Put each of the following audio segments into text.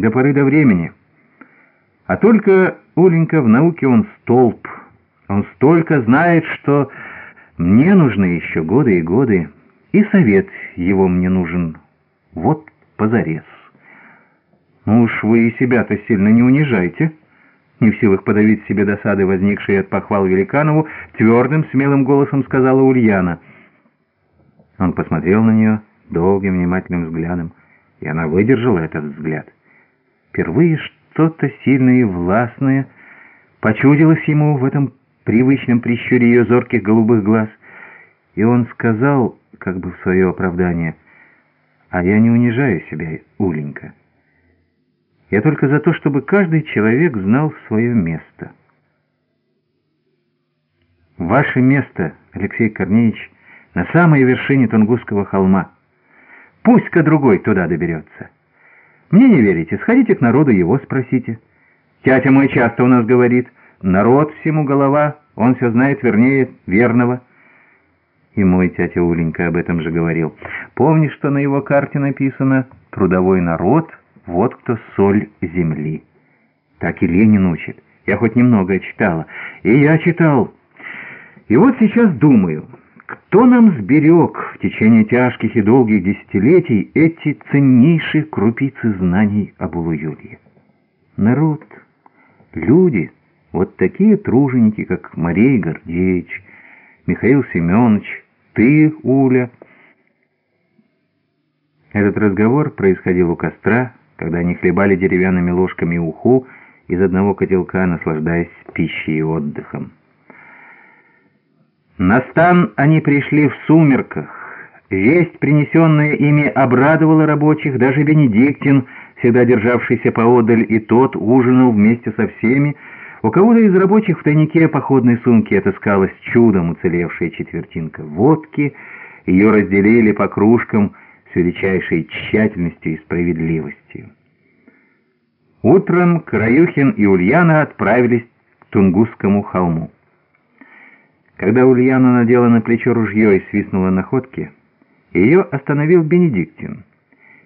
до поры до времени. А только, Оленька, в науке он столб. Он столько знает, что мне нужны еще годы и годы, и совет его мне нужен. Вот позарез. Ну уж вы и себя-то сильно не унижайте. Не в силах подавить себе досады, возникшие от похвал Великанову, твердым, смелым голосом сказала Ульяна. Он посмотрел на нее долгим, внимательным взглядом, и она выдержала этот взгляд. Впервые что-то сильное и властное почудилось ему в этом привычном прищуре ее зорких голубых глаз, и он сказал, как бы в свое оправдание, «А я не унижаю себя, Уленька». Я только за то, чтобы каждый человек знал свое место. Ваше место, Алексей Корнеевич, на самой вершине Тунгусского холма. Пусть-ка другой туда доберется. Мне не верите, сходите к народу, его спросите. Тятя мой часто у нас говорит, народ всему голова, он все знает вернее верного. И мой тятя Уленька об этом же говорил. Помни, что на его карте написано «Трудовой народ» Вот кто соль земли. Так и Ленин учит. Я хоть немного читала. И я читал. И вот сейчас думаю, кто нам сберег в течение тяжких и долгих десятилетий эти ценнейшие крупицы знаний об Улуюлье? Народ, люди, вот такие труженики, как Марей Гордеевич, Михаил Семенович, ты, Уля. Этот разговор происходил у костра, когда они хлебали деревянными ложками уху из одного котелка, наслаждаясь пищей и отдыхом. На стан они пришли в сумерках. Весть, принесенная ими, обрадовала рабочих, даже Бенедиктин, всегда державшийся поодаль, и тот ужинал вместе со всеми. У кого-то из рабочих в тайнике походной сумки отыскалась чудом уцелевшая четвертинка водки, ее разделили по кружкам — с величайшей тщательностью и справедливостью. Утром Краюхин и Ульяна отправились к Тунгусскому холму. Когда Ульяна надела на плечо ружье и свистнула находки, ее остановил Бенедиктин.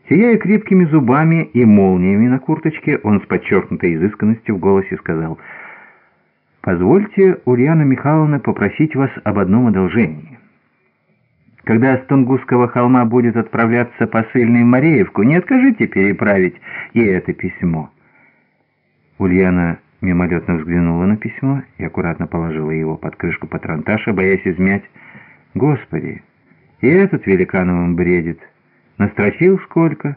Сияя крепкими зубами и молниями на курточке, он с подчеркнутой изысканностью в голосе сказал, «Позвольте, Ульяна Михайловна, попросить вас об одном одолжении». Когда с Тунгусского холма будет отправляться посыльный в Мареевку, не откажите переправить ей это письмо». Ульяна мимолетно взглянула на письмо и аккуратно положила его под крышку патронташа, боясь измять. «Господи, и этот Великановым бредит. Настрочил сколько?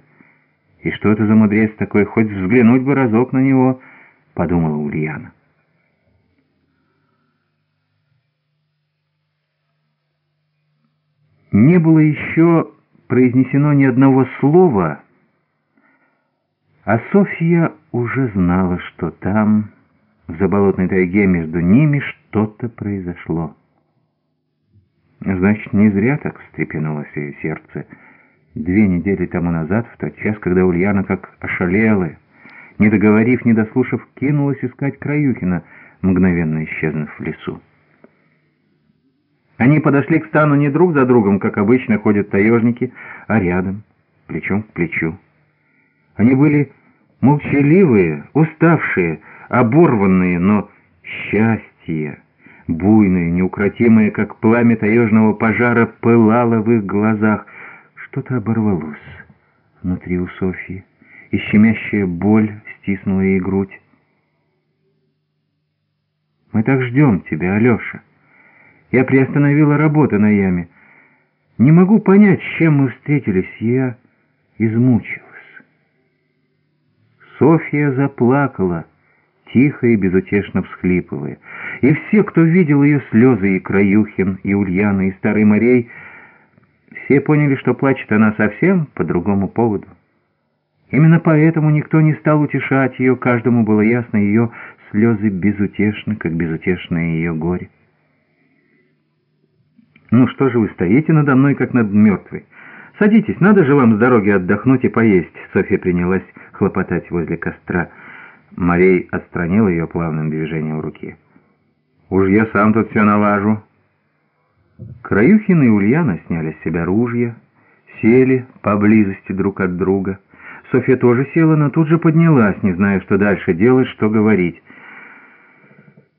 И что это за мудрец такой? Хоть взглянуть бы разок на него», — подумала Ульяна. Не было еще произнесено ни одного слова, а Софья уже знала, что там, в заболотной тайге, между ними что-то произошло. Значит, не зря так встрепенулось ее сердце. Две недели тому назад, в тот час, когда Ульяна как ошалела, не договорив, не дослушав, кинулась искать Краюхина, мгновенно исчезнув в лесу. Они подошли к стану не друг за другом, как обычно ходят таежники, а рядом, плечом к плечу. Они были молчаливые, уставшие, оборванные, но счастье, буйное, неукротимое, как пламя таежного пожара, пылало в их глазах. Что-то оборвалось внутри у Софьи, и щемящая боль стиснула ей грудь. «Мы так ждем тебя, Алеша». Я приостановила работу на яме. Не могу понять, с чем мы встретились. Я измучилась. Софья заплакала, тихо и безутешно всхлипывая. И все, кто видел ее слезы, и Краюхин, и Ульяна, и Старый Морей, все поняли, что плачет она совсем по другому поводу. Именно поэтому никто не стал утешать ее, каждому было ясно, ее слезы безутешны, как безутешное ее горе. «Ну что же вы стоите надо мной, как над мертвой? Садитесь, надо же вам с дороги отдохнуть и поесть». Софья принялась хлопотать возле костра. Марей отстранил ее плавным движением руки. «Уж я сам тут все налажу». Краюхин и Ульяна сняли с себя ружья, сели поблизости друг от друга. Софья тоже села, но тут же поднялась, не зная, что дальше делать, что говорить.